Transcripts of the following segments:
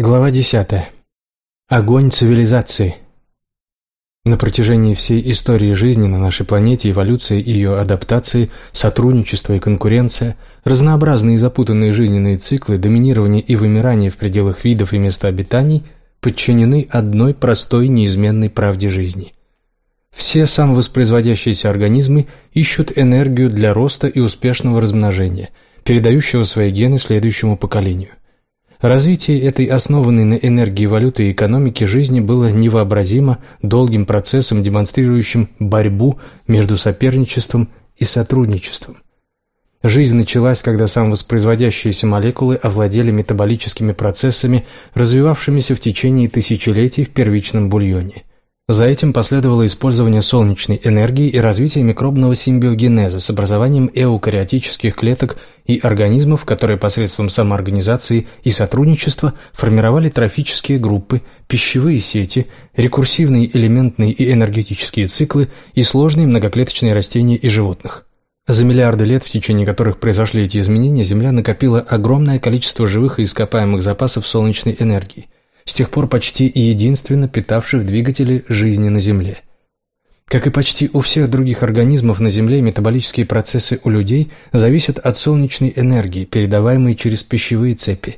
Глава 10. Огонь цивилизации. На протяжении всей истории жизни на нашей планете эволюция и ее адаптации, сотрудничество и конкуренция, разнообразные и запутанные жизненные циклы, доминирование и вымирание в пределах видов и места обитаний подчинены одной простой неизменной правде жизни. Все самовоспроизводящиеся организмы ищут энергию для роста и успешного размножения, передающего свои гены следующему поколению. Развитие этой основанной на энергии валюты и экономики жизни было невообразимо долгим процессом, демонстрирующим борьбу между соперничеством и сотрудничеством. Жизнь началась, когда самовоспроизводящиеся молекулы овладели метаболическими процессами, развивавшимися в течение тысячелетий в первичном бульоне. За этим последовало использование солнечной энергии и развитие микробного симбиогенеза с образованием эукариотических клеток и организмов, которые посредством самоорганизации и сотрудничества формировали трофические группы, пищевые сети, рекурсивные элементные и энергетические циклы и сложные многоклеточные растения и животных. За миллиарды лет, в течение которых произошли эти изменения, Земля накопила огромное количество живых и ископаемых запасов солнечной энергии – с тех пор почти единственно питавших двигатели жизни на Земле. Как и почти у всех других организмов на Земле, метаболические процессы у людей зависят от солнечной энергии, передаваемой через пищевые цепи.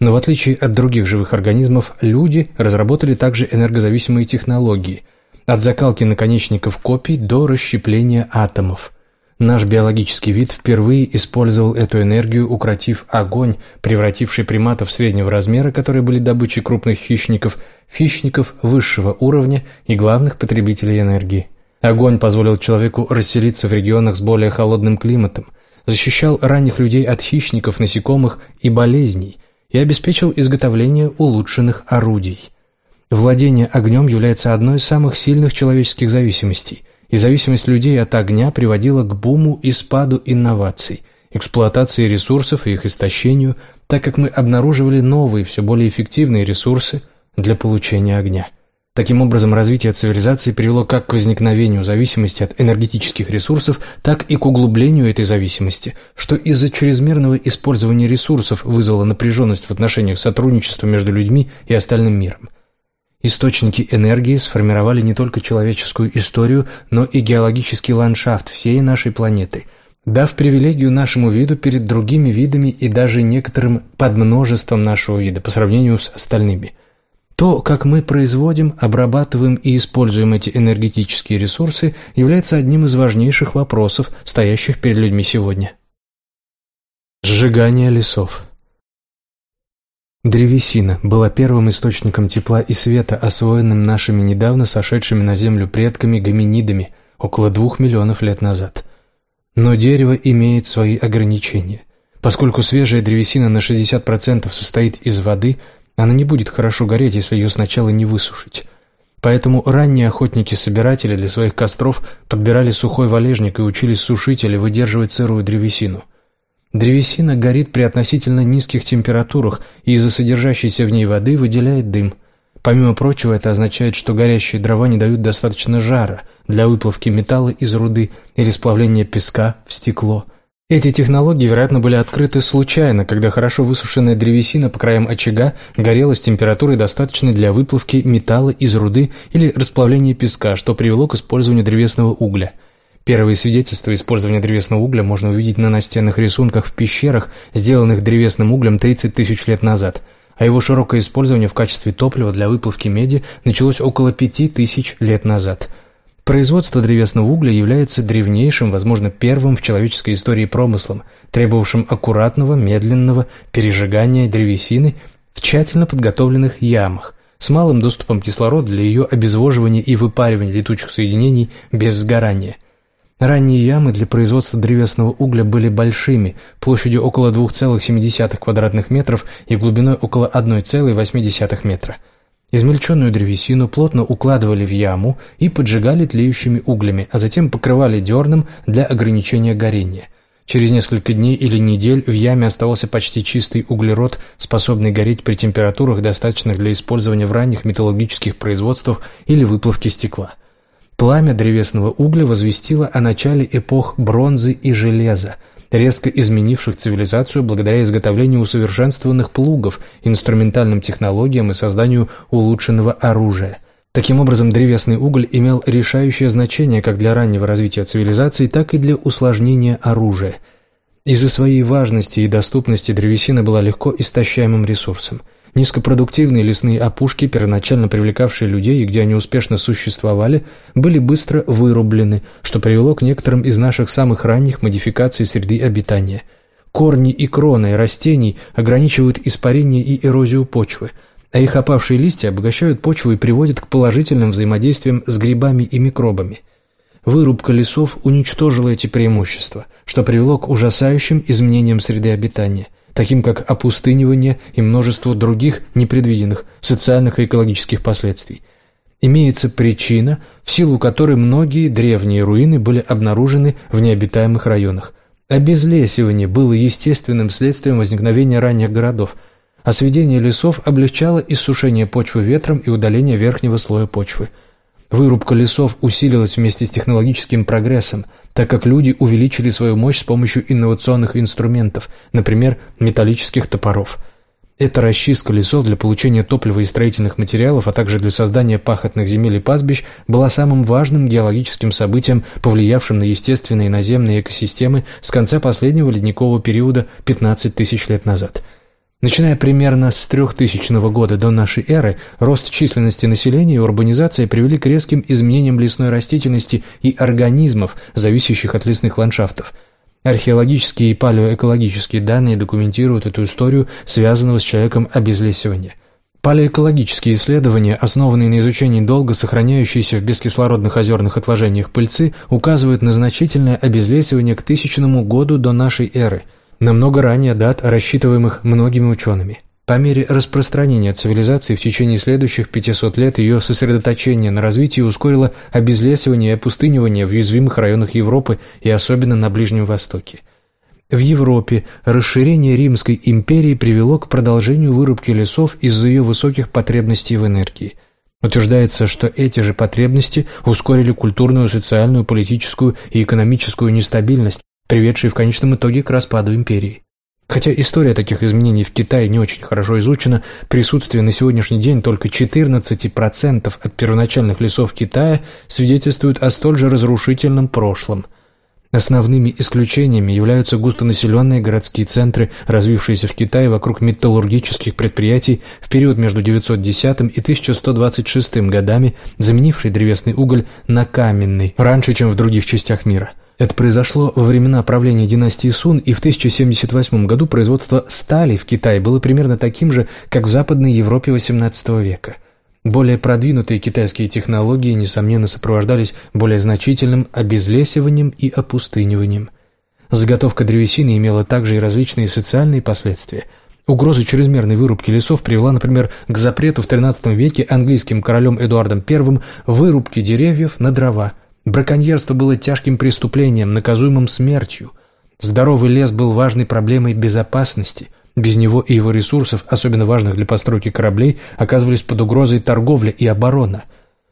Но в отличие от других живых организмов, люди разработали также энергозависимые технологии – от закалки наконечников копий до расщепления атомов – Наш биологический вид впервые использовал эту энергию, укротив огонь, превративший приматов среднего размера, которые были добычей крупных хищников, в хищников высшего уровня и главных потребителей энергии. Огонь позволил человеку расселиться в регионах с более холодным климатом, защищал ранних людей от хищников, насекомых и болезней и обеспечил изготовление улучшенных орудий. Владение огнем является одной из самых сильных человеческих зависимостей – и зависимость людей от огня приводила к буму и спаду инноваций, эксплуатации ресурсов и их истощению, так как мы обнаруживали новые, все более эффективные ресурсы для получения огня. Таким образом, развитие цивилизации привело как к возникновению зависимости от энергетических ресурсов, так и к углублению этой зависимости, что из-за чрезмерного использования ресурсов вызвало напряженность в отношениях сотрудничества между людьми и остальным миром. Источники энергии сформировали не только человеческую историю, но и геологический ландшафт всей нашей планеты, дав привилегию нашему виду перед другими видами и даже некоторым подмножеством нашего вида по сравнению с остальными. То, как мы производим, обрабатываем и используем эти энергетические ресурсы, является одним из важнейших вопросов, стоящих перед людьми сегодня. Сжигание лесов – Древесина была первым источником тепла и света, освоенным нашими недавно сошедшими на Землю предками-гоминидами около двух миллионов лет назад. Но дерево имеет свои ограничения. Поскольку свежая древесина на 60% состоит из воды, она не будет хорошо гореть, если ее сначала не высушить. Поэтому ранние охотники-собиратели для своих костров подбирали сухой валежник и учились сушить или выдерживать сырую древесину – Древесина горит при относительно низких температурах и из-за содержащейся в ней воды выделяет дым. Помимо прочего, это означает, что горящие дрова не дают достаточно жара для выплавки металла из руды или сплавления песка в стекло. Эти технологии, вероятно, были открыты случайно, когда хорошо высушенная древесина по краям очага горела с температурой, достаточной для выплавки металла из руды или расплавления песка, что привело к использованию древесного угля – Первые свидетельства использования древесного угля можно увидеть на настенных рисунках в пещерах, сделанных древесным углем 30 тысяч лет назад, а его широкое использование в качестве топлива для выплавки меди началось около 5 тысяч лет назад. Производство древесного угля является древнейшим, возможно, первым в человеческой истории промыслом, требовавшим аккуратного, медленного пережигания древесины в тщательно подготовленных ямах, с малым доступом кислорода для ее обезвоживания и выпаривания летучих соединений без сгорания – Ранние ямы для производства древесного угля были большими, площадью около 2,7 квадратных метров и глубиной около 1,8 метра. Измельченную древесину плотно укладывали в яму и поджигали тлеющими углями, а затем покрывали дерном для ограничения горения. Через несколько дней или недель в яме оставался почти чистый углерод, способный гореть при температурах, достаточных для использования в ранних металлургических производствах или выплавки стекла – Пламя древесного угля возвестило о начале эпох бронзы и железа, резко изменивших цивилизацию благодаря изготовлению усовершенствованных плугов, инструментальным технологиям и созданию улучшенного оружия. Таким образом, древесный уголь имел решающее значение как для раннего развития цивилизации, так и для усложнения оружия. Из-за своей важности и доступности древесина была легко истощаемым ресурсом. Низкопродуктивные лесные опушки, первоначально привлекавшие людей и где они успешно существовали, были быстро вырублены, что привело к некоторым из наших самых ранних модификаций среды обитания. Корни и кроны растений ограничивают испарение и эрозию почвы – а их опавшие листья обогащают почву и приводят к положительным взаимодействиям с грибами и микробами. Вырубка лесов уничтожила эти преимущества, что привело к ужасающим изменениям среды обитания, таким как опустынивание и множество других непредвиденных социальных и экологических последствий. Имеется причина, в силу которой многие древние руины были обнаружены в необитаемых районах. Обезлесивание было естественным следствием возникновения ранних городов – а сведение лесов облегчало иссушение почвы ветром и удаление верхнего слоя почвы. Вырубка лесов усилилась вместе с технологическим прогрессом, так как люди увеличили свою мощь с помощью инновационных инструментов, например, металлических топоров. Эта расчистка лесов для получения топлива и строительных материалов, а также для создания пахотных земель и пастбищ была самым важным геологическим событием, повлиявшим на естественные наземные экосистемы с конца последнего ледникового периода 15 тысяч лет назад – Начиная примерно с 3000 года до нашей эры, рост численности населения и урбанизация привели к резким изменениям лесной растительности и организмов, зависящих от лесных ландшафтов. Археологические и палеоэкологические данные документируют эту историю, связанного с человеком обезлесивания. Палеоэкологические исследования, основанные на изучении долго сохраняющейся в бескислородных озерных отложениях пыльцы, указывают на значительное обезлесивание к тысячному году до нашей эры – намного ранее дат, рассчитываемых многими учеными. По мере распространения цивилизации в течение следующих 500 лет ее сосредоточение на развитии ускорило обезлесивание и опустынивание в уязвимых районах Европы и особенно на Ближнем Востоке. В Европе расширение Римской империи привело к продолжению вырубки лесов из-за ее высоких потребностей в энергии. Утверждается, что эти же потребности ускорили культурную, социальную, политическую и экономическую нестабильность, приведший в конечном итоге к распаду империи. Хотя история таких изменений в Китае не очень хорошо изучена, присутствие на сегодняшний день только 14% от первоначальных лесов Китая свидетельствует о столь же разрушительном прошлом. Основными исключениями являются густонаселенные городские центры, развившиеся в Китае вокруг металлургических предприятий в период между 910 и 1126 годами, заменившие древесный уголь на каменный, раньше, чем в других частях мира – это произошло во времена правления династии Сун, и в 1078 году производство стали в Китае было примерно таким же, как в Западной Европе XVIII века. Более продвинутые китайские технологии, несомненно, сопровождались более значительным обезлесиванием и опустыниванием. Заготовка древесины имела также и различные социальные последствия – Угроза чрезмерной вырубки лесов привела, например, к запрету в XIII веке английским королем Эдуардом I вырубки деревьев на дрова – Браконьерство было тяжким преступлением, наказуемым смертью. Здоровый лес был важной проблемой безопасности. Без него и его ресурсов, особенно важных для постройки кораблей, оказывались под угрозой торговля и оборона.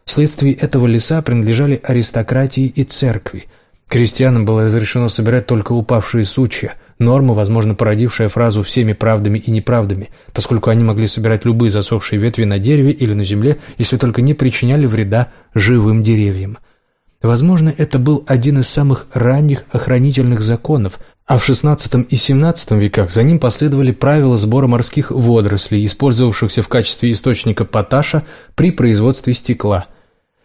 Вследствие этого леса принадлежали аристократии и церкви. Крестьянам было разрешено собирать только упавшие сучья, норма, возможно, породившая фразу «всеми правдами и неправдами», поскольку они могли собирать любые засохшие ветви на дереве или на земле, если только не причиняли вреда живым деревьям. Возможно, это был один из самых ранних охранительных законов, а в XVI и XVII веках за ним последовали правила сбора морских водорослей, использовавшихся в качестве источника поташа при производстве стекла.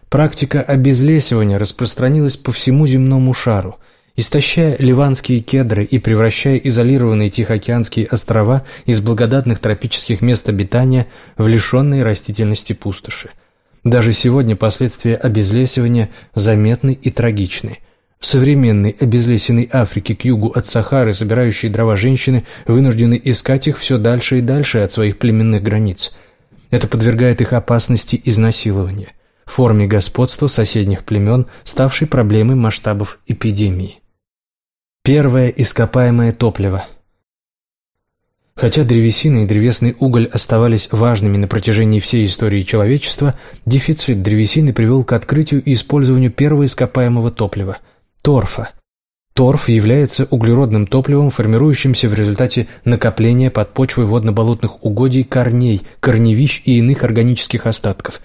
Практика обезлесивания распространилась по всему земному шару, истощая ливанские кедры и превращая изолированные Тихоокеанские острова из благодатных тропических мест обитания в лишенные растительности пустоши. Даже сегодня последствия обезлесивания заметны и трагичны. В современной обезлесенной Африке к югу от Сахары собирающие дрова женщины вынуждены искать их все дальше и дальше от своих племенных границ. Это подвергает их опасности изнасилования, форме господства соседних племен, ставшей проблемой масштабов эпидемии. Первое ископаемое топливо – Хотя древесина и древесный уголь оставались важными на протяжении всей истории человечества, дефицит древесины привел к открытию и использованию первого ископаемого топлива – торфа. Торф является углеродным топливом, формирующимся в результате накопления под почвой водно-болотных угодий корней, корневищ и иных органических остатков.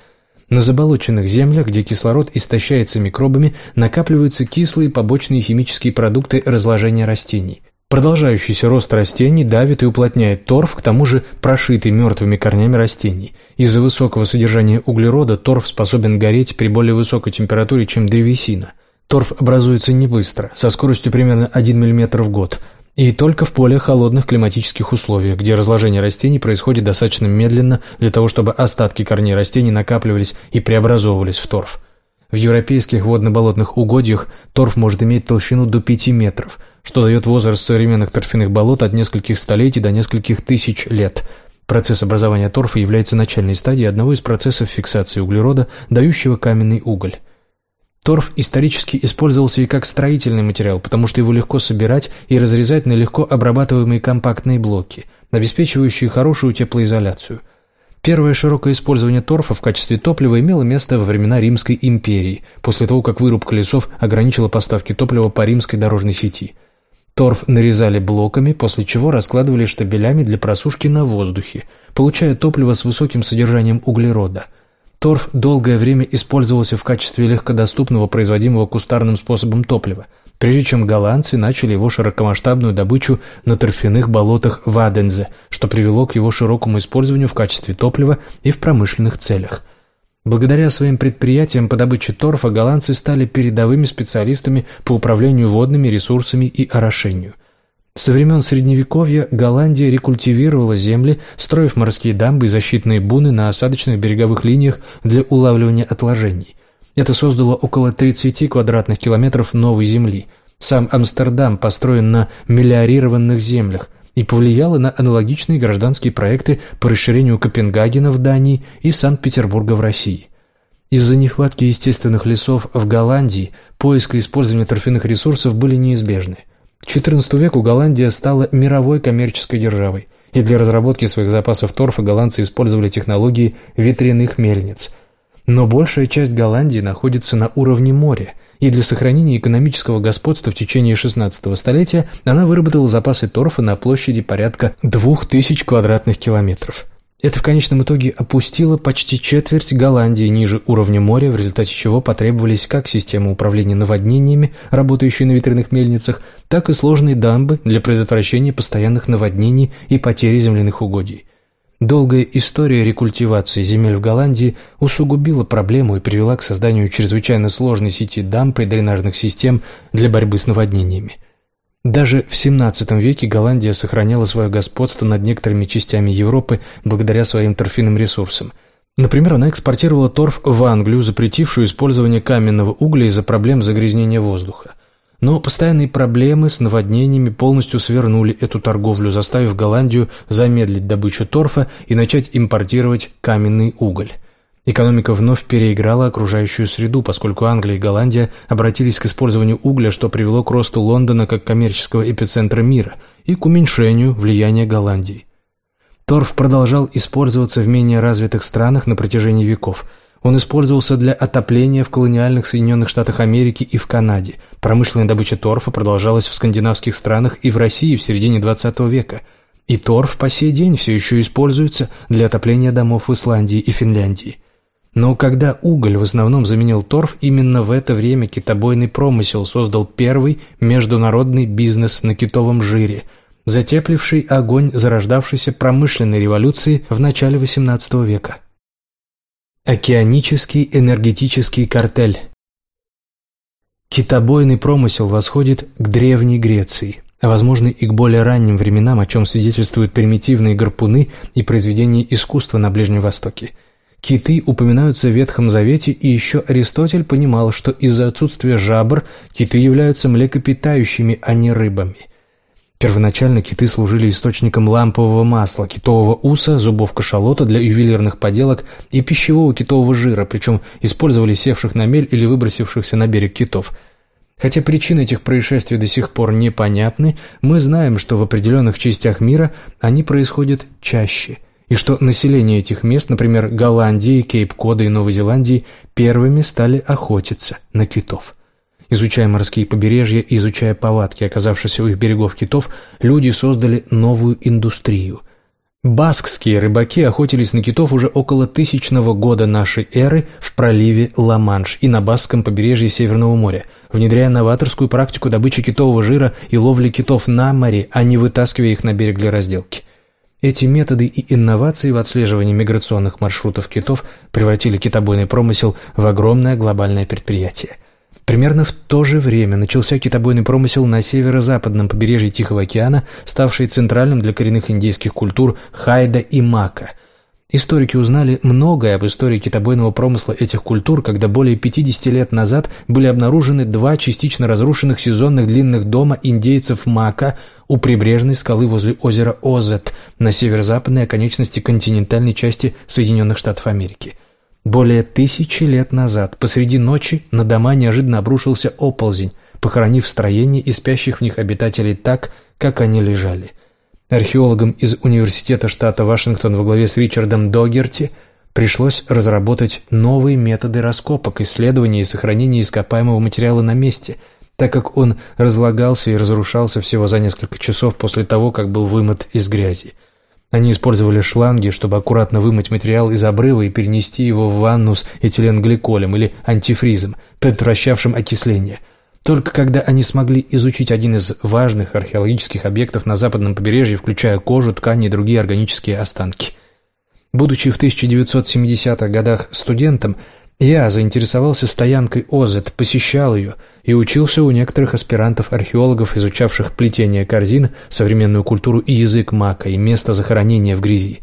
На заболоченных землях, где кислород истощается микробами, накапливаются кислые побочные химические продукты разложения растений. Продолжающийся рост растений давит и уплотняет торф, к тому же прошитый мертвыми корнями растений. Из-за высокого содержания углерода торф способен гореть при более высокой температуре, чем древесина – Торф образуется не быстро, со скоростью примерно 1 мм в год, и только в более холодных климатических условиях, где разложение растений происходит достаточно медленно для того, чтобы остатки корней растений накапливались и преобразовывались в торф. В европейских водно-болотных угодьях торф может иметь толщину до 5 метров, что дает возраст современных торфяных болот от нескольких столетий до нескольких тысяч лет. Процесс образования торфа является начальной стадией одного из процессов фиксации углерода, дающего каменный уголь. Торф исторически использовался и как строительный материал, потому что его легко собирать и разрезать на легко обрабатываемые компактные блоки, обеспечивающие хорошую теплоизоляцию. Первое широкое использование торфа в качестве топлива имело место во времена Римской империи, после того, как вырубка лесов ограничила поставки топлива по римской дорожной сети. Торф нарезали блоками, после чего раскладывали штабелями для просушки на воздухе, получая топливо с высоким содержанием углерода – Торф долгое время использовался в качестве легкодоступного, производимого кустарным способом топлива, прежде чем голландцы начали его широкомасштабную добычу на торфяных болотах Вадензе, что привело к его широкому использованию в качестве топлива и в промышленных целях. Благодаря своим предприятиям по добыче торфа голландцы стали передовыми специалистами по управлению водными ресурсами и орошению – со времен Средневековья Голландия рекультивировала земли, строив морские дамбы и защитные буны на осадочных береговых линиях для улавливания отложений. Это создало около 30 квадратных километров новой земли. Сам Амстердам построен на мелиорированных землях и повлияло на аналогичные гражданские проекты по расширению Копенгагена в Дании и Санкт-Петербурга в России. Из-за нехватки естественных лесов в Голландии поиск и использование торфяных ресурсов были неизбежны – к XIV веку Голландия стала мировой коммерческой державой, и для разработки своих запасов торфа голландцы использовали технологии ветряных мельниц. Но большая часть Голландии находится на уровне моря, и для сохранения экономического господства в течение XVI столетия она выработала запасы торфа на площади порядка 2000 квадратных километров – это в конечном итоге опустило почти четверть Голландии ниже уровня моря, в результате чего потребовались как система управления наводнениями, работающие на ветряных мельницах, так и сложные дамбы для предотвращения постоянных наводнений и потери земляных угодий. Долгая история рекультивации земель в Голландии усугубила проблему и привела к созданию чрезвычайно сложной сети дамб и дренажных систем для борьбы с наводнениями. Даже в XVII веке Голландия сохраняла свое господство над некоторыми частями Европы благодаря своим торфяным ресурсам. Например, она экспортировала торф в Англию, запретившую использование каменного угля из-за проблем загрязнения воздуха. Но постоянные проблемы с наводнениями полностью свернули эту торговлю, заставив Голландию замедлить добычу торфа и начать импортировать каменный уголь. Экономика вновь переиграла окружающую среду, поскольку Англия и Голландия обратились к использованию угля, что привело к росту Лондона как коммерческого эпицентра мира и к уменьшению влияния Голландии. Торф продолжал использоваться в менее развитых странах на протяжении веков. Он использовался для отопления в колониальных Соединенных Штатах Америки и в Канаде. Промышленная добыча торфа продолжалась в скандинавских странах и в России в середине XX века. И торф по сей день все еще используется для отопления домов в Исландии и Финляндии. Но когда уголь в основном заменил торф, именно в это время китобойный промысел создал первый международный бизнес на китовом жире, затепливший огонь зарождавшейся промышленной революции в начале XVIII века. Океанический энергетический картель Китобойный промысел восходит к Древней Греции, а возможно и к более ранним временам, о чем свидетельствуют примитивные гарпуны и произведения искусства на Ближнем Востоке – Киты упоминаются в Ветхом Завете, и еще Аристотель понимал, что из-за отсутствия жабр киты являются млекопитающими, а не рыбами. Первоначально киты служили источником лампового масла, китового уса, зубов кашалота для ювелирных поделок и пищевого китового жира, причем использовали севших на мель или выбросившихся на берег китов. Хотя причины этих происшествий до сих пор непонятны, мы знаем, что в определенных частях мира они происходят чаще – и что население этих мест, например, Голландии, Кейп-Кода и Новой Зеландии, первыми стали охотиться на китов. Изучая морские побережья и изучая повадки оказавшихся у их берегов китов, люди создали новую индустрию. Баскские рыбаки охотились на китов уже около тысячного года нашей эры в проливе Ла-Манш и на Баскском побережье Северного моря, внедряя новаторскую практику добычи китового жира и ловли китов на море, а не вытаскивая их на берег для разделки. Эти методы и инновации в отслеживании миграционных маршрутов китов превратили китобойный промысел в огромное глобальное предприятие. Примерно в то же время начался китобойный промысел на северо-западном побережье Тихого океана, ставший центральным для коренных индейских культур Хайда и Мака. Историки узнали многое об истории китобойного промысла этих культур, когда более 50 лет назад были обнаружены два частично разрушенных сезонных длинных дома индейцев Мака у прибрежной скалы возле озера Озет на северо-западной оконечности континентальной части Соединенных Штатов Америки – более тысячи лет назад посреди ночи на дома неожиданно обрушился оползень, похоронив строение и спящих в них обитателей так, как они лежали. Археологам из Университета штата Вашингтон во главе с Ричардом Догерти пришлось разработать новые методы раскопок, исследования и сохранения ископаемого материала на месте, так как он разлагался и разрушался всего за несколько часов после того, как был вымыт из грязи. Они использовали шланги, чтобы аккуратно вымыть материал из обрыва и перенести его в ванну с этиленгликолем или антифризом, предотвращавшим окисление. Только когда они смогли изучить один из важных археологических объектов на западном побережье, включая кожу, ткани и другие органические останки. Будучи в 1970-х годах студентом, я заинтересовался стоянкой Озет, посещал ее и учился у некоторых аспирантов-археологов, изучавших плетение корзин, современную культуру и язык мака, и место захоронения в грязи.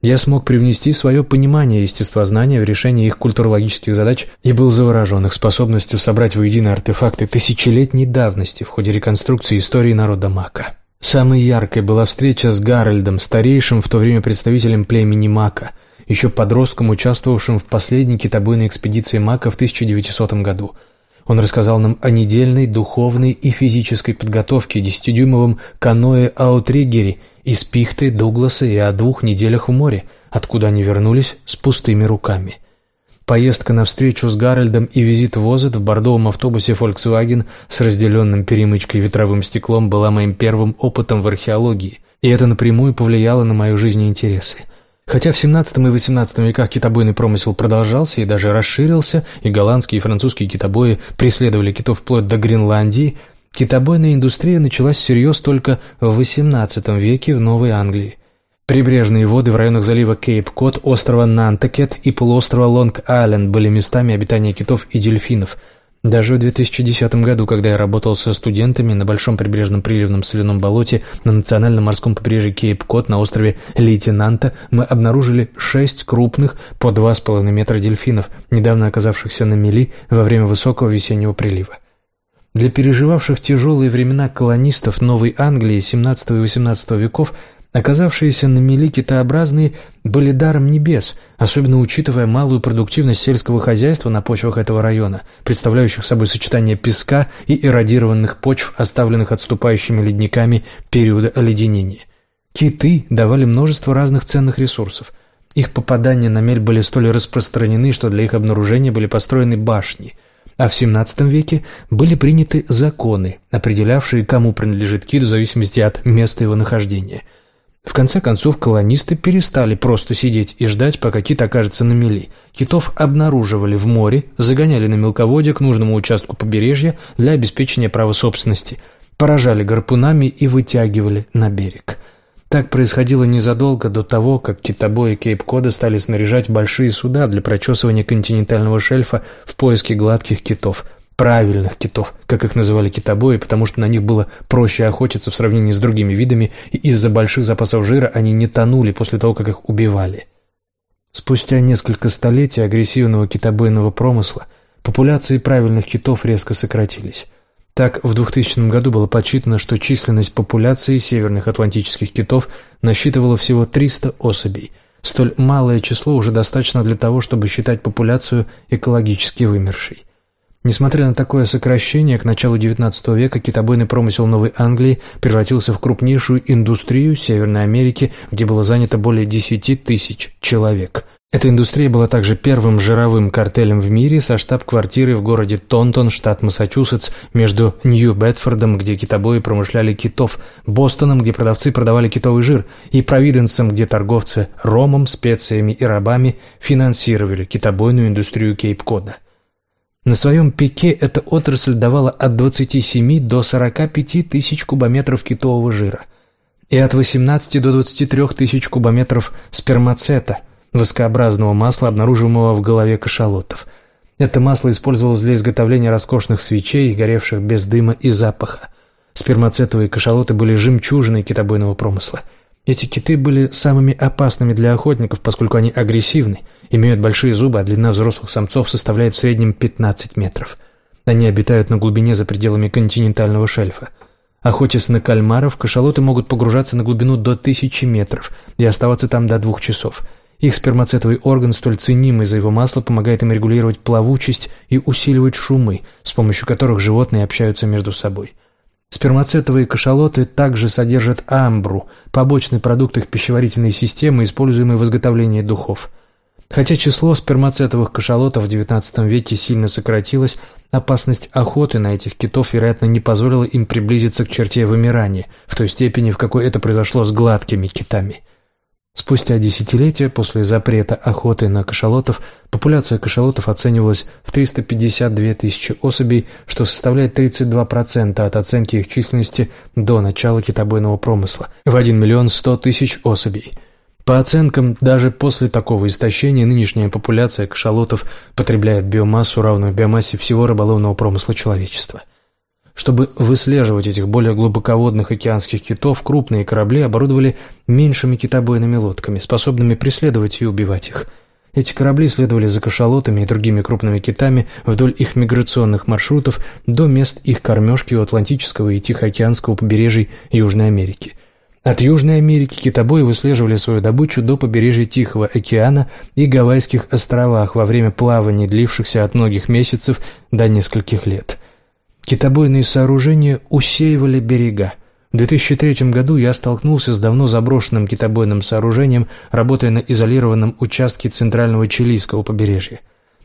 Я смог привнести свое понимание естествознания в решение их культурологических задач и был заворожен их способностью собрать воедино артефакты тысячелетней давности в ходе реконструкции истории народа мака. Самой яркой была встреча с Гарольдом, старейшим в то время представителем племени мака – еще подростком, участвовавшим в последней китобойной экспедиции Мака в 1900 году. Он рассказал нам о недельной духовной и физической подготовке, десятидюймовом каноэ-аутриггере из Пихты, Дугласа и о двух неделях в море, откуда они вернулись с пустыми руками. Поездка на встречу с Гарольдом и визит в Озет в бордовом автобусе Volkswagen с разделенным перемычкой ветровым стеклом была моим первым опытом в археологии, и это напрямую повлияло на мою жизнь и интересы. Хотя в XVII и XVIII веках китобойный промысел продолжался и даже расширился, и голландские и французские китобои преследовали китов вплоть до Гренландии, китобойная индустрия началась всерьез только в XVIII веке в Новой Англии. Прибрежные воды в районах залива Кейп-Кот, острова Нантакет и полуострова Лонг-Айленд были местами обитания китов и дельфинов – даже в 2010 году, когда я работал со студентами на Большом прибрежном приливном соляном болоте на национальном морском побережье Кейп-Кот на острове Лейтенанта, мы обнаружили шесть крупных по 2,5 метра дельфинов, недавно оказавшихся на мели во время высокого весеннего прилива. Для переживавших тяжелые времена колонистов Новой Англии XVII и XVIII веков Оказавшиеся на мели китообразные были даром небес, особенно учитывая малую продуктивность сельского хозяйства на почвах этого района, представляющих собой сочетание песка и эродированных почв, оставленных отступающими ледниками периода оледенения. Киты давали множество разных ценных ресурсов. Их попадания на мель были столь распространены, что для их обнаружения были построены башни – а в XVII веке были приняты законы, определявшие, кому принадлежит кит в зависимости от места его нахождения – в конце концов, колонисты перестали просто сидеть и ждать, пока кит окажется на мели. Китов обнаруживали в море, загоняли на мелководье к нужному участку побережья для обеспечения права собственности, поражали гарпунами и вытягивали на берег. Так происходило незадолго до того, как китобои Кейп-Кода стали снаряжать большие суда для прочесывания континентального шельфа в поиске гладких китов – правильных китов, как их называли китобои, потому что на них было проще охотиться в сравнении с другими видами, и из-за больших запасов жира они не тонули после того, как их убивали. Спустя несколько столетий агрессивного китобойного промысла популяции правильных китов резко сократились. Так, в 2000 году было подсчитано, что численность популяции северных атлантических китов насчитывала всего 300 особей. Столь малое число уже достаточно для того, чтобы считать популяцию экологически вымершей. Несмотря на такое сокращение, к началу XIX века китобойный промысел Новой Англии превратился в крупнейшую индустрию Северной Америки, где было занято более 10 тысяч человек. Эта индустрия была также первым жировым картелем в мире со штаб-квартирой в городе Тонтон, штат Массачусетс, между Нью-Бетфордом, где китобои промышляли китов, Бостоном, где продавцы продавали китовый жир, и Провиденсом, где торговцы ромом, специями и рабами финансировали китобойную индустрию Кейп-Кода. На своем пике эта отрасль давала от 27 до 45 тысяч кубометров китового жира и от 18 до 23 тысяч кубометров спермацета – воскообразного масла, обнаруживаемого в голове кашалотов. Это масло использовалось для изготовления роскошных свечей, горевших без дыма и запаха. Спермацетовые кашалоты были жемчужиной китобойного промысла. Эти киты были самыми опасными для охотников, поскольку они агрессивны, имеют большие зубы, а длина взрослых самцов составляет в среднем 15 метров. Они обитают на глубине за пределами континентального шельфа. Охотясь на кальмаров, кашалоты могут погружаться на глубину до тысячи метров и оставаться там до двух часов – их спермацетовый орган, столь ценимый за его масло, помогает им регулировать плавучесть и усиливать шумы, с помощью которых животные общаются между собой. Спермацетовые кашалоты также содержат амбру, побочный продукт их пищеварительной системы, используемый в изготовлении духов. Хотя число спермацетовых кашалотов в XIX веке сильно сократилось, опасность охоты на этих китов, вероятно, не позволила им приблизиться к черте вымирания, в той степени, в какой это произошло с гладкими китами – Спустя десятилетия после запрета охоты на кашалотов популяция кашалотов оценивалась в 352 тысячи особей, что составляет 32% от оценки их численности до начала китобойного промысла в 1 миллион 100 тысяч особей. По оценкам, даже после такого истощения нынешняя популяция кашалотов потребляет биомассу, равную биомассе всего рыболовного промысла человечества. Чтобы выслеживать этих более глубоководных океанских китов, крупные корабли оборудовали меньшими китобойными лодками, способными преследовать и убивать их. Эти корабли следовали за кашалотами и другими крупными китами вдоль их миграционных маршрутов до мест их кормежки у Атлантического и Тихоокеанского побережий Южной Америки. От Южной Америки китобои выслеживали свою добычу до побережья Тихого океана и Гавайских островах во время плаваний, длившихся от многих месяцев до нескольких лет – Китобойные сооружения усеивали берега. В 2003 году я столкнулся с давно заброшенным китобойным сооружением, работая на изолированном участке центрального чилийского побережья.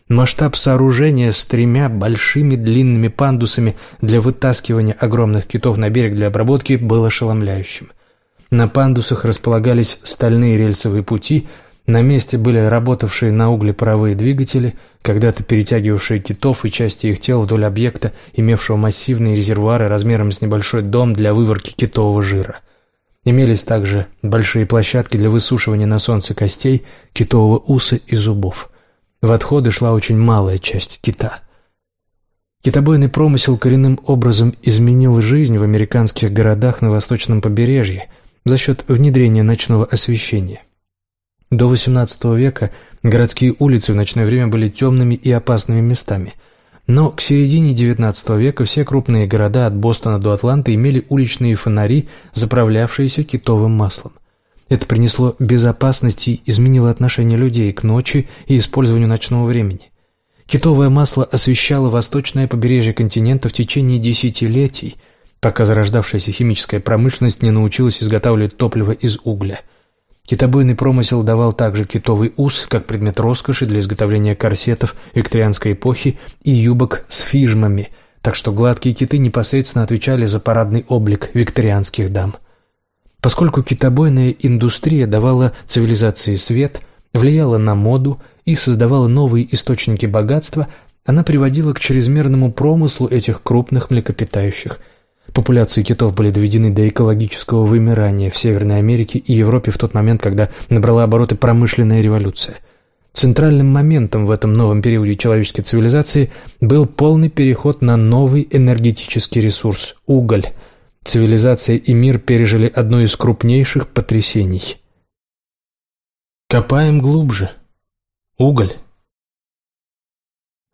Масштаб сооружения с тремя большими длинными пандусами для вытаскивания огромных китов на берег для обработки был ошеломляющим. На пандусах располагались стальные рельсовые пути – на месте были работавшие на угле паровые двигатели, когда-то перетягивавшие китов и части их тел вдоль объекта, имевшего массивные резервуары размером с небольшой дом для выворки китового жира. Имелись также большие площадки для высушивания на солнце костей, китового уса и зубов. В отходы шла очень малая часть кита. Китобойный промысел коренным образом изменил жизнь в американских городах на восточном побережье за счет внедрения ночного освещения. До XVIII века городские улицы в ночное время были темными и опасными местами. Но к середине XIX века все крупные города от Бостона до Атланты имели уличные фонари, заправлявшиеся китовым маслом. Это принесло безопасность и изменило отношение людей к ночи и использованию ночного времени. Китовое масло освещало восточное побережье континента в течение десятилетий, пока зарождавшаяся химическая промышленность не научилась изготавливать топливо из угля – Китобойный промысел давал также китовый ус, как предмет роскоши для изготовления корсетов викторианской эпохи и юбок с фижмами, так что гладкие киты непосредственно отвечали за парадный облик викторианских дам. Поскольку китобойная индустрия давала цивилизации свет, влияла на моду и создавала новые источники богатства, она приводила к чрезмерному промыслу этих крупных млекопитающих – Популяции китов были доведены до экологического вымирания в Северной Америке и Европе в тот момент, когда набрала обороты промышленная революция. Центральным моментом в этом новом периоде человеческой цивилизации был полный переход на новый энергетический ресурс – уголь. Цивилизация и мир пережили одно из крупнейших потрясений. Копаем глубже. Уголь.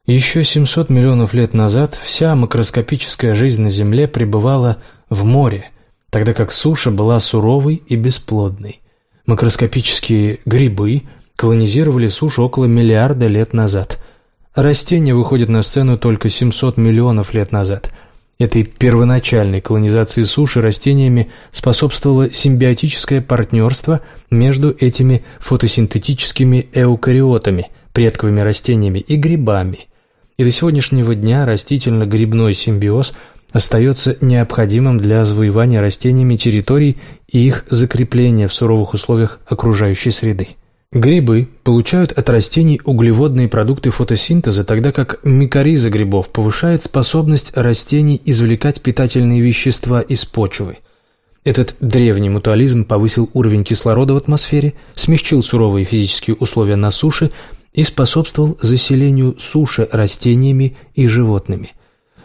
Еще 700 миллионов лет назад вся макроскопическая жизнь на Земле пребывала в море, тогда как суша была суровой и бесплодной. Макроскопические грибы колонизировали сушу около миллиарда лет назад. Растения выходят на сцену только 700 миллионов лет назад. Этой первоначальной колонизации суши растениями способствовало симбиотическое партнерство между этими фотосинтетическими эукариотами, предковыми растениями и грибами. И до сегодняшнего дня растительно-грибной симбиоз остается необходимым для завоевания растениями территорий и их закрепления в суровых условиях окружающей среды. Грибы получают от растений углеводные продукты фотосинтеза, тогда как микориза грибов повышает способность растений извлекать питательные вещества из почвы. Этот древний мутуализм повысил уровень кислорода в атмосфере, смягчил суровые физические условия на суше и способствовал заселению суши растениями и животными.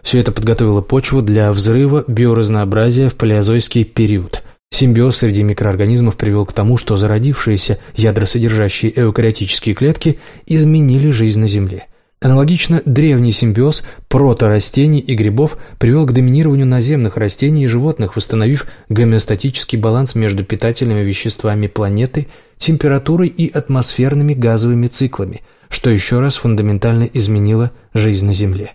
Все это подготовило почву для взрыва биоразнообразия в палеозойский период – Симбиоз среди микроорганизмов привел к тому, что зародившиеся ядросодержащие эукариотические клетки изменили жизнь на Земле. Аналогично, древний симбиоз проторастений и грибов привел к доминированию наземных растений и животных, восстановив гомеостатический баланс между питательными веществами планеты, температурой и атмосферными газовыми циклами, что еще раз фундаментально изменило жизнь на Земле.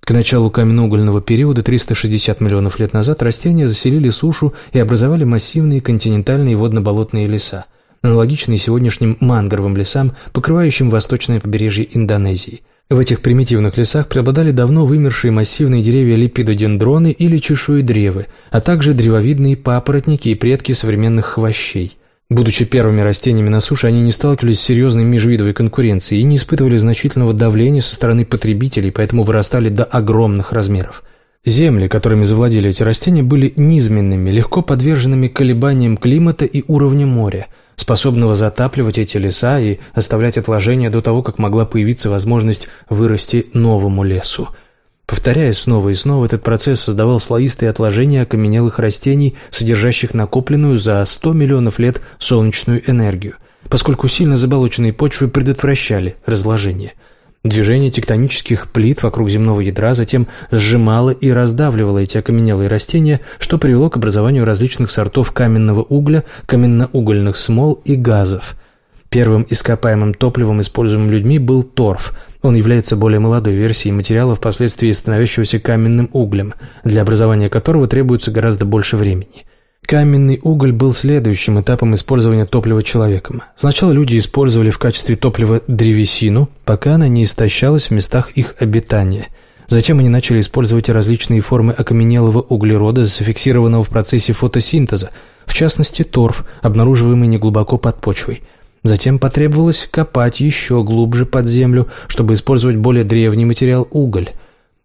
К началу каменноугольного периода 360 миллионов лет назад растения заселили сушу и образовали массивные континентальные водно-болотные леса, аналогичные сегодняшним мангровым лесам, покрывающим восточное побережье Индонезии. В этих примитивных лесах преобладали давно вымершие массивные деревья липидодендроны или чешуедревы, а также древовидные папоротники и предки современных хвощей – Будучи первыми растениями на суше, они не сталкивались с серьезной межвидовой конкуренцией и не испытывали значительного давления со стороны потребителей, поэтому вырастали до огромных размеров. Земли, которыми завладели эти растения, были низменными, легко подверженными колебаниям климата и уровня моря, способного затапливать эти леса и оставлять отложения до того, как могла появиться возможность вырасти новому лесу – Повторяясь снова и снова, этот процесс создавал слоистые отложения окаменелых растений, содержащих накопленную за 100 миллионов лет солнечную энергию, поскольку сильно заболоченные почвы предотвращали разложение. Движение тектонических плит вокруг земного ядра затем сжимало и раздавливало эти окаменелые растения, что привело к образованию различных сортов каменного угля, каменноугольных смол и газов – Первым ископаемым топливом, используемым людьми, был торф. Он является более молодой версией материала, впоследствии становящегося каменным углем, для образования которого требуется гораздо больше времени. Каменный уголь был следующим этапом использования топлива человеком. Сначала люди использовали в качестве топлива древесину, пока она не истощалась в местах их обитания. Затем они начали использовать различные формы окаменелого углерода, зафиксированного в процессе фотосинтеза, в частности торф, обнаруживаемый неглубоко под почвой – Затем потребовалось копать еще глубже под землю, чтобы использовать более древний материал уголь.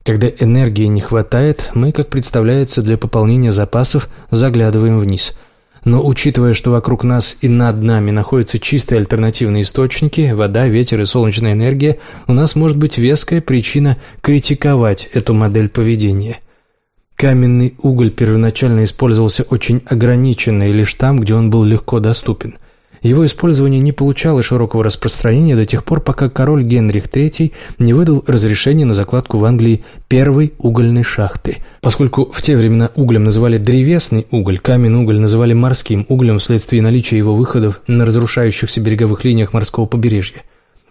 Когда энергии не хватает, мы, как представляется, для пополнения запасов заглядываем вниз. Но учитывая, что вокруг нас и над нами находятся чистые альтернативные источники, вода, ветер и солнечная энергия, у нас может быть веская причина критиковать эту модель поведения. Каменный уголь первоначально использовался очень ограниченно и лишь там, где он был легко доступен – его использование не получало широкого распространения до тех пор, пока король Генрих III не выдал разрешение на закладку в Англии первой угольной шахты. Поскольку в те времена углем называли древесный уголь, каменный уголь называли морским углем вследствие наличия его выходов на разрушающихся береговых линиях морского побережья.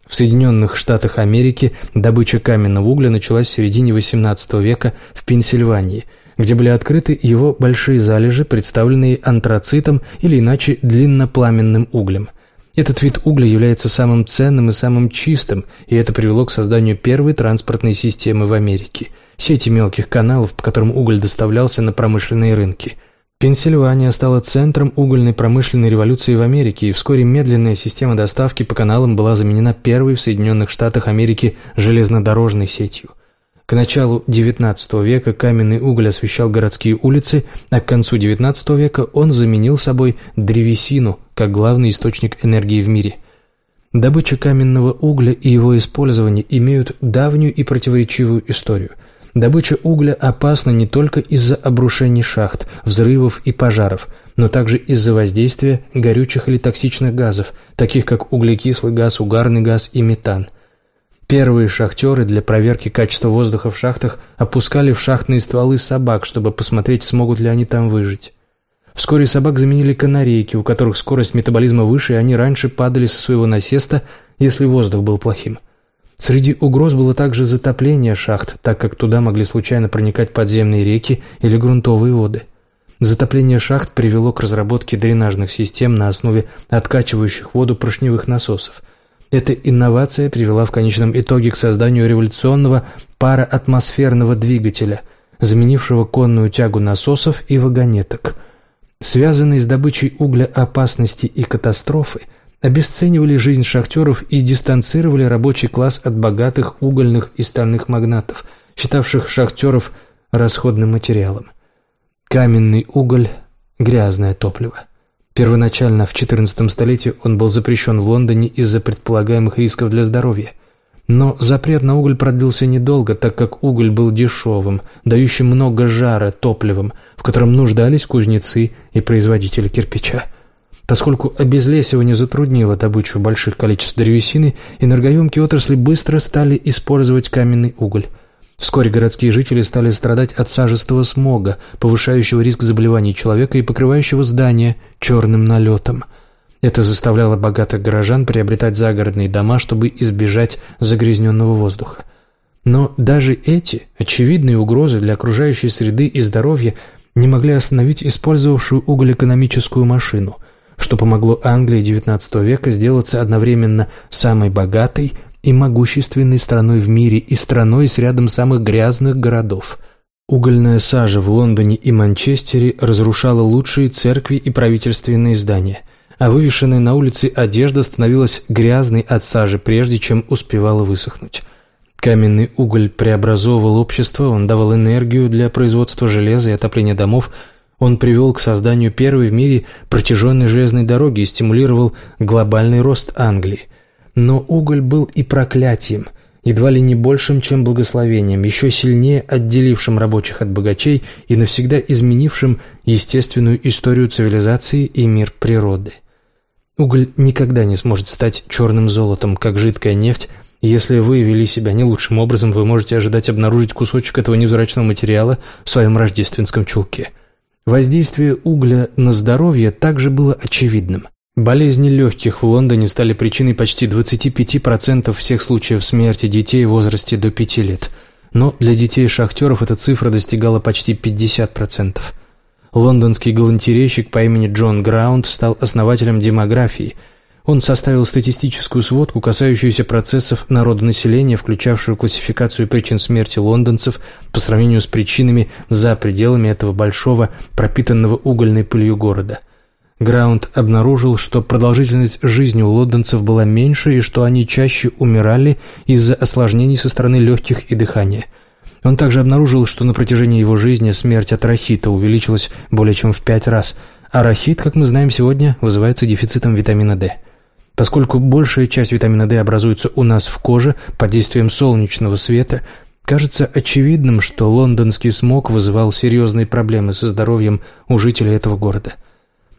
В Соединенных Штатах Америки добыча каменного угля началась в середине XVIII века в Пенсильвании – где были открыты его большие залежи, представленные антрацитом или иначе длиннопламенным углем. Этот вид угля является самым ценным и самым чистым, и это привело к созданию первой транспортной системы в Америке – сети мелких каналов, по которым уголь доставлялся на промышленные рынки. Пенсильвания стала центром угольной промышленной революции в Америке, и вскоре медленная система доставки по каналам была заменена первой в Соединенных Штатах Америки железнодорожной сетью. К началу XIX века каменный уголь освещал городские улицы, а к концу XIX века он заменил собой древесину как главный источник энергии в мире. Добыча каменного угля и его использование имеют давнюю и противоречивую историю. Добыча угля опасна не только из-за обрушений шахт, взрывов и пожаров, но также из-за воздействия горючих или токсичных газов, таких как углекислый газ, угарный газ и метан – Первые шахтеры для проверки качества воздуха в шахтах опускали в шахтные стволы собак, чтобы посмотреть, смогут ли они там выжить. Вскоре собак заменили канарейки, у которых скорость метаболизма выше, и они раньше падали со своего насеста, если воздух был плохим. Среди угроз было также затопление шахт, так как туда могли случайно проникать подземные реки или грунтовые воды. Затопление шахт привело к разработке дренажных систем на основе откачивающих воду поршневых насосов. Эта инновация привела в конечном итоге к созданию революционного пароатмосферного двигателя, заменившего конную тягу насосов и вагонеток. Связанные с добычей угля опасности и катастрофы – обесценивали жизнь шахтеров и дистанцировали рабочий класс от богатых угольных и стальных магнатов, считавших шахтеров расходным материалом. Каменный уголь – грязное топливо. Первоначально, в XIV столетии, он был запрещен в Лондоне из-за предполагаемых рисков для здоровья. Но запрет на уголь продлился недолго, так как уголь был дешевым, дающим много жара топливом, в котором нуждались кузнецы и производители кирпича. Поскольку обезлесивание затруднило добычу больших количеств древесины, энергоемкие отрасли быстро стали использовать каменный уголь. Вскоре городские жители стали страдать от сажистого смога, повышающего риск заболеваний человека и покрывающего здания черным налетом. Это заставляло богатых горожан приобретать загородные дома, чтобы избежать загрязненного воздуха. Но даже эти очевидные угрозы для окружающей среды и здоровья не могли остановить использовавшую уголь экономическую машину – что помогло Англии XIX века сделаться одновременно самой богатой и могущественной страной в мире и страной с рядом самых грязных городов. Угольная сажа в Лондоне и Манчестере разрушала лучшие церкви и правительственные здания, а вывешенная на улице одежда становилась грязной от сажи, прежде чем успевала высохнуть. Каменный уголь преобразовывал общество, он давал энергию для производства железа и отопления домов – он привел к созданию первой в мире протяженной железной дороги и стимулировал глобальный рост Англии. Но уголь был и проклятием, едва ли не большим, чем благословением, еще сильнее отделившим рабочих от богачей и навсегда изменившим естественную историю цивилизации и мир природы. Уголь никогда не сможет стать черным золотом, как жидкая нефть, если вы вели себя не лучшим образом, вы можете ожидать обнаружить кусочек этого невзрачного материала в своем рождественском чулке – Воздействие угля на здоровье также было очевидным. Болезни легких в Лондоне стали причиной почти 25% всех случаев смерти детей в возрасте до 5 лет. Но для детей-шахтеров эта цифра достигала почти 50%. Лондонский галантерейщик по имени Джон Граунд стал основателем демографии – он составил статистическую сводку, касающуюся процессов народонаселения, включавшую классификацию причин смерти лондонцев по сравнению с причинами за пределами этого большого, пропитанного угольной пылью города. Граунд обнаружил, что продолжительность жизни у лондонцев была меньше и что они чаще умирали из-за осложнений со стороны легких и дыхания. Он также обнаружил, что на протяжении его жизни смерть от рахита увеличилась более чем в пять раз, а рахит, как мы знаем сегодня, вызывается дефицитом витамина D. Поскольку большая часть витамина D образуется у нас в коже под действием солнечного света, кажется очевидным, что лондонский смог вызывал серьезные проблемы со здоровьем у жителей этого города.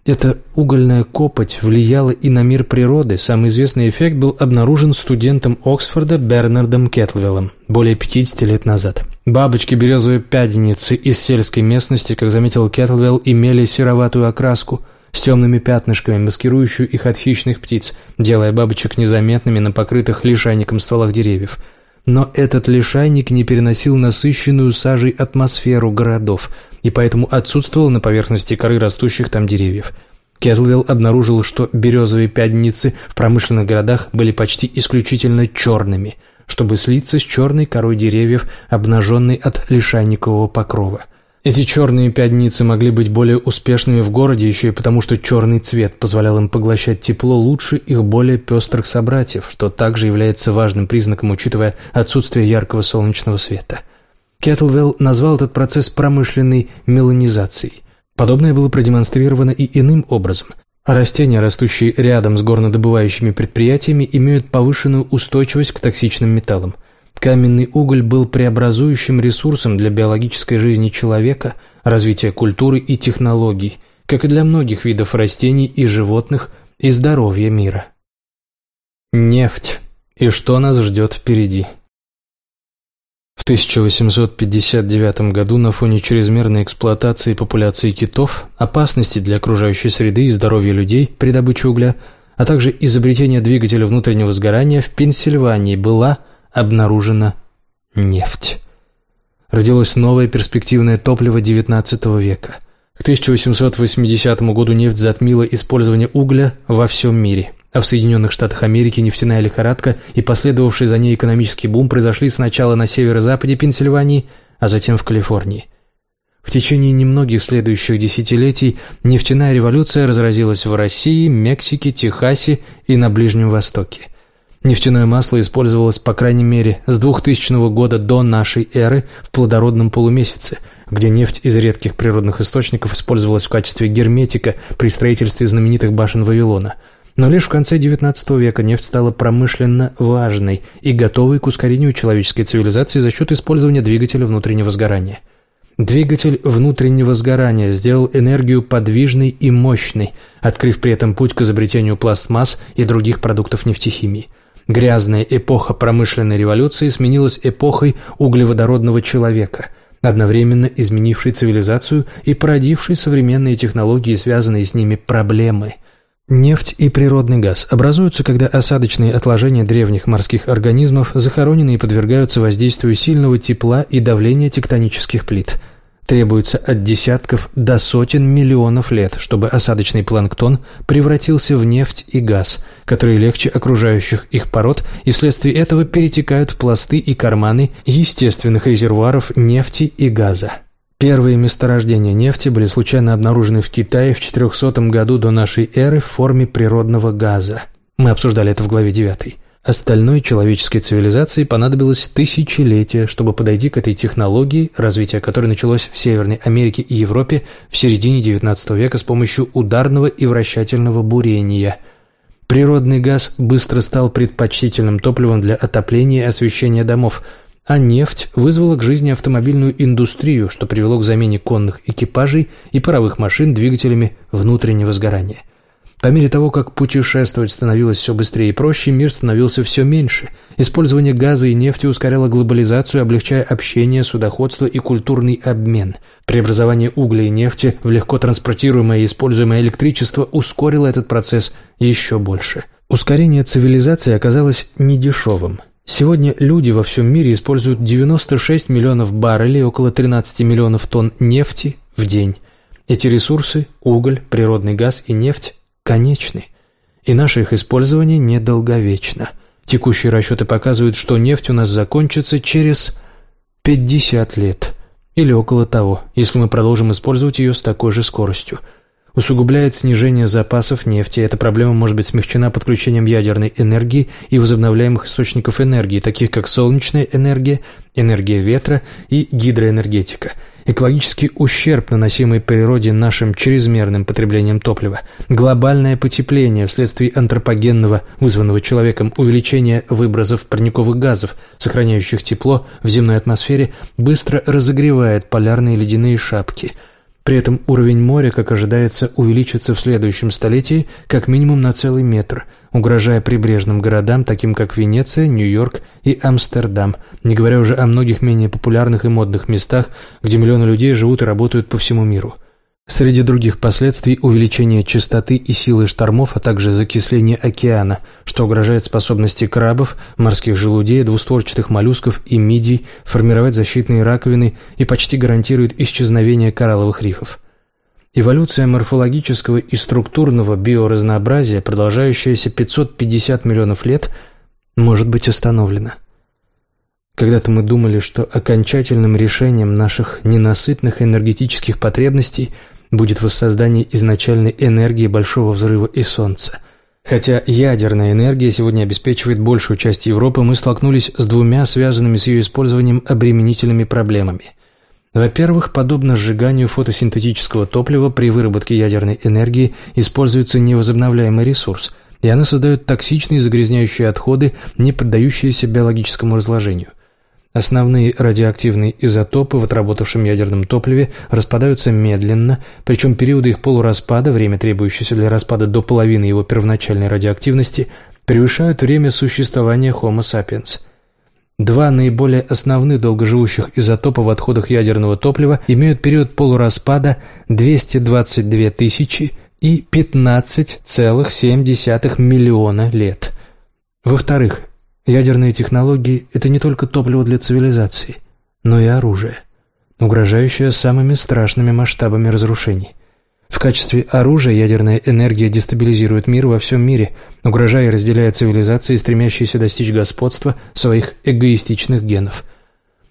Эта угольная копоть влияла и на мир природы. Самый известный эффект был обнаружен студентом Оксфорда Бернардом Кетлвиллом более 50 лет назад. Бабочки березовой пяденицы из сельской местности, как заметил Кетлвилл, имели сероватую окраску – с темными пятнышками, маскирующую их от хищных птиц, делая бабочек незаметными на покрытых лишайником стволах деревьев. Но этот лишайник не переносил насыщенную сажей атмосферу городов и поэтому отсутствовал на поверхности коры растущих там деревьев. Кетлвилл обнаружил, что березовые пядницы в промышленных городах были почти исключительно черными, чтобы слиться с черной корой деревьев, обнаженной от лишайникового покрова. Эти черные пятницы могли быть более успешными в городе еще и потому, что черный цвет позволял им поглощать тепло лучше их более пестрых собратьев, что также является важным признаком, учитывая отсутствие яркого солнечного света. Кеттлвелл назвал этот процесс промышленной меланизацией. Подобное было продемонстрировано и иным образом. Растения, растущие рядом с горнодобывающими предприятиями, имеют повышенную устойчивость к токсичным металлам – Каменный уголь был преобразующим ресурсом для биологической жизни человека, развития культуры и технологий, как и для многих видов растений и животных и здоровья мира. Нефть. И что нас ждет впереди? В 1859 году на фоне чрезмерной эксплуатации популяции китов, опасности для окружающей среды и здоровья людей при добыче угля, а также изобретения двигателя внутреннего сгорания в Пенсильвании была – обнаружена нефть. Родилось новое перспективное топливо XIX века. К 1880 году нефть затмила использование угля во всем мире, а в Соединенных Штатах Америки нефтяная лихорадка и последовавший за ней экономический бум произошли сначала на северо-западе Пенсильвании, а затем в Калифорнии. В течение немногих следующих десятилетий нефтяная революция разразилась в России, Мексике, Техасе и на Ближнем Востоке. Нефтяное масло использовалось, по крайней мере, с 2000 года до нашей эры в плодородном полумесяце, где нефть из редких природных источников использовалась в качестве герметика при строительстве знаменитых башен Вавилона. Но лишь в конце XIX века нефть стала промышленно важной и готовой к ускорению человеческой цивилизации за счет использования двигателя внутреннего сгорания – Двигатель внутреннего сгорания сделал энергию подвижной и мощной, открыв при этом путь к изобретению пластмасс и других продуктов нефтехимии. Грязная эпоха промышленной революции сменилась эпохой углеводородного человека, одновременно изменившей цивилизацию и породившей современные технологии, связанные с ними проблемы. Нефть и природный газ образуются, когда осадочные отложения древних морских организмов захоронены и подвергаются воздействию сильного тепла и давления тектонических плит – Требуется от десятков до сотен миллионов лет, чтобы осадочный планктон превратился в нефть и газ, которые легче окружающих их пород и вследствие этого перетекают в пласты и карманы естественных резервуаров нефти и газа. Первые месторождения нефти были случайно обнаружены в Китае в 400 году до нашей эры в форме природного газа. Мы обсуждали это в главе 9. Остальной человеческой цивилизации понадобилось тысячелетия, чтобы подойти к этой технологии, развитие которой началось в Северной Америке и Европе в середине XIX века с помощью ударного и вращательного бурения. Природный газ быстро стал предпочтительным топливом для отопления и освещения домов, а нефть вызвала к жизни автомобильную индустрию, что привело к замене конных экипажей и паровых машин двигателями внутреннего сгорания. По мере того, как путешествовать становилось все быстрее и проще, мир становился все меньше. Использование газа и нефти ускоряло глобализацию, облегчая общение, судоходство и культурный обмен. Преобразование угля и нефти в легко транспортируемое и используемое электричество ускорило этот процесс еще больше. Ускорение цивилизации оказалось недешевым. Сегодня люди во всем мире используют 96 миллионов баррелей, около 13 миллионов тонн нефти в день. Эти ресурсы – уголь, природный газ и нефть конечны, и наше их использование недолговечно. Текущие расчеты показывают, что нефть у нас закончится через 50 лет или около того, если мы продолжим использовать ее с такой же скоростью – усугубляет снижение запасов нефти. Эта проблема может быть смягчена подключением ядерной энергии и возобновляемых источников энергии, таких как солнечная энергия, энергия ветра и гидроэнергетика – экологический ущерб, наносимый природе нашим чрезмерным потреблением топлива, глобальное потепление вследствие антропогенного, вызванного человеком, увеличения выбросов парниковых газов, сохраняющих тепло в земной атмосфере, быстро разогревает полярные ледяные шапки – при этом уровень моря, как ожидается, увеличится в следующем столетии как минимум на целый метр, угрожая прибрежным городам, таким как Венеция, Нью-Йорк и Амстердам, не говоря уже о многих менее популярных и модных местах, где миллионы людей живут и работают по всему миру. Среди других последствий увеличение частоты и силы штормов, а также закисление океана, что угрожает способности крабов, морских желудей, двустворчатых моллюсков и мидий формировать защитные раковины и почти гарантирует исчезновение коралловых рифов. Эволюция морфологического и структурного биоразнообразия, продолжающаяся 550 миллионов лет, может быть остановлена. Когда-то мы думали, что окончательным решением наших ненасытных энергетических потребностей – будет воссоздание изначальной энергии Большого Взрыва и Солнца. Хотя ядерная энергия сегодня обеспечивает большую часть Европы, мы столкнулись с двумя связанными с ее использованием обременительными проблемами. Во-первых, подобно сжиганию фотосинтетического топлива при выработке ядерной энергии используется невозобновляемый ресурс, и она создает токсичные загрязняющие отходы, не поддающиеся биологическому разложению. Основные радиоактивные изотопы в отработавшем ядерном топливе распадаются медленно, причем периоды их полураспада, время, требующееся для распада до половины его первоначальной радиоактивности, превышают время существования Homo sapiens. Два наиболее основных долгоживущих изотопа в отходах ядерного топлива имеют период полураспада 222 тысячи и 15,7 миллиона лет. Во-вторых, Ядерные технологии – это не только топливо для цивилизации, но и оружие, угрожающее самыми страшными масштабами разрушений. В качестве оружия ядерная энергия дестабилизирует мир во всем мире, угрожая и разделяя цивилизации, стремящиеся достичь господства своих эгоистичных генов.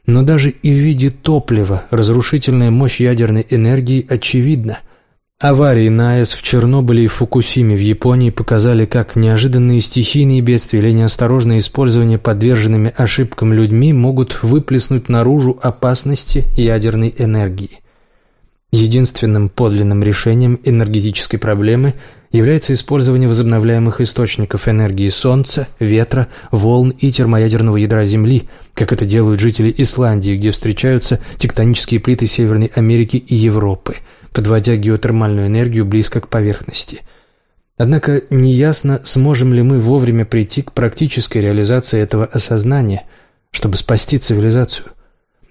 Но даже и в виде топлива разрушительная мощь ядерной энергии очевидна – Аварии на АЭС в Чернобыле и Фукусиме в Японии показали, как неожиданные стихийные бедствия или неосторожное использование подверженными ошибкам людьми могут выплеснуть наружу опасности ядерной энергии. Единственным подлинным решением энергетической проблемы является использование возобновляемых источников энергии Солнца, ветра, волн и термоядерного ядра Земли, как это делают жители Исландии, где встречаются тектонические плиты Северной Америки и Европы – подводя геотермальную энергию близко к поверхности. Однако неясно, сможем ли мы вовремя прийти к практической реализации этого осознания, чтобы спасти цивилизацию.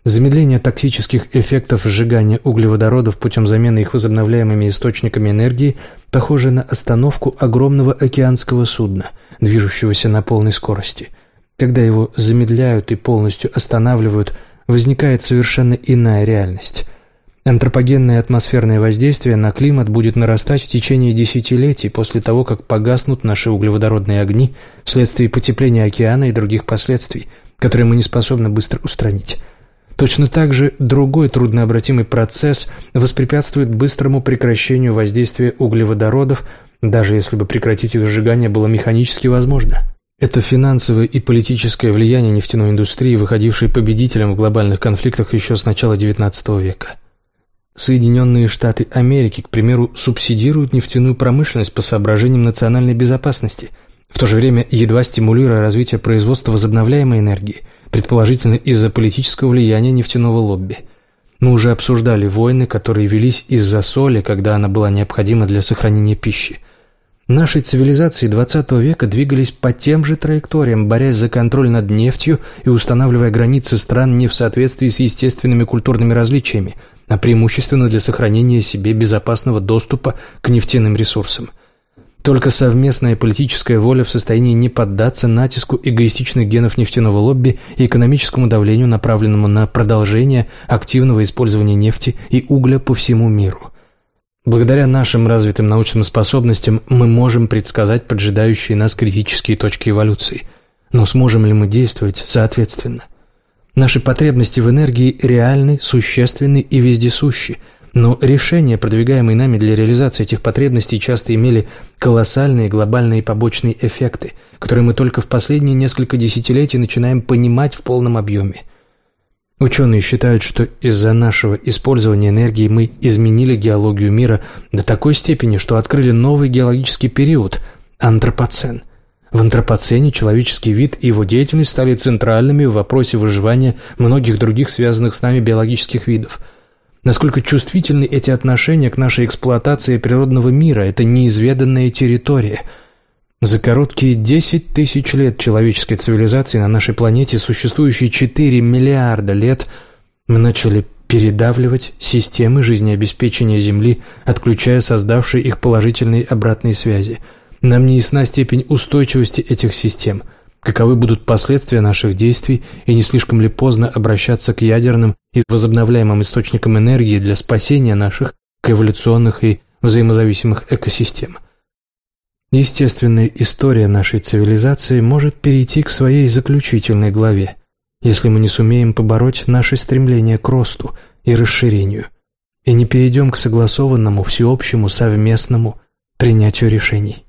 Замедление токсических эффектов сжигания углеводородов путем замены их возобновляемыми источниками энергии похоже на остановку огромного океанского судна, движущегося на полной скорости. Когда его замедляют и полностью останавливают, возникает совершенно иная реальность – Антропогенное атмосферное воздействие на климат будет нарастать в течение десятилетий после того, как погаснут наши углеводородные огни вследствие потепления океана и других последствий, которые мы не способны быстро устранить. Точно так же другой труднообратимый процесс воспрепятствует быстрому прекращению воздействия углеводородов, даже если бы прекратить их сжигание было механически возможно. Это финансовое и политическое влияние нефтяной индустрии, выходившей победителем в глобальных конфликтах еще с начала XIX века. Соединенные Штаты Америки, к примеру, субсидируют нефтяную промышленность по соображениям национальной безопасности, в то же время едва стимулируя развитие производства возобновляемой энергии, предположительно из-за политического влияния нефтяного лобби. Мы уже обсуждали войны, которые велись из-за соли, когда она была необходима для сохранения пищи. Наши цивилизации XX века двигались по тем же траекториям, борясь за контроль над нефтью и устанавливая границы стран не в соответствии с естественными культурными различиями – а преимущественно для сохранения себе безопасного доступа к нефтяным ресурсам. Только совместная политическая воля в состоянии не поддаться натиску эгоистичных генов нефтяного лобби и экономическому давлению, направленному на продолжение активного использования нефти и угля по всему миру. Благодаря нашим развитым научным способностям мы можем предсказать поджидающие нас критические точки эволюции. Но сможем ли мы действовать соответственно? Наши потребности в энергии реальны, существенны и вездесущи, но решения, продвигаемые нами для реализации этих потребностей, часто имели колоссальные глобальные побочные эффекты, которые мы только в последние несколько десятилетий начинаем понимать в полном объеме. Ученые считают, что из-за нашего использования энергии мы изменили геологию мира до такой степени, что открыли новый геологический период – антропоцен – в антропоцене человеческий вид и его деятельность стали центральными в вопросе выживания многих других связанных с нами биологических видов. Насколько чувствительны эти отношения к нашей эксплуатации природного мира – это неизведанная территория. За короткие 10 тысяч лет человеческой цивилизации на нашей планете, существующей 4 миллиарда лет, мы начали передавливать системы жизнеобеспечения Земли, отключая создавшие их положительные обратные связи – нам не степень устойчивости этих систем, каковы будут последствия наших действий и не слишком ли поздно обращаться к ядерным и возобновляемым источникам энергии для спасения наших коэволюционных и взаимозависимых экосистем. Естественная история нашей цивилизации может перейти к своей заключительной главе, если мы не сумеем побороть наши стремления к росту и расширению и не перейдем к согласованному всеобщему совместному принятию решений.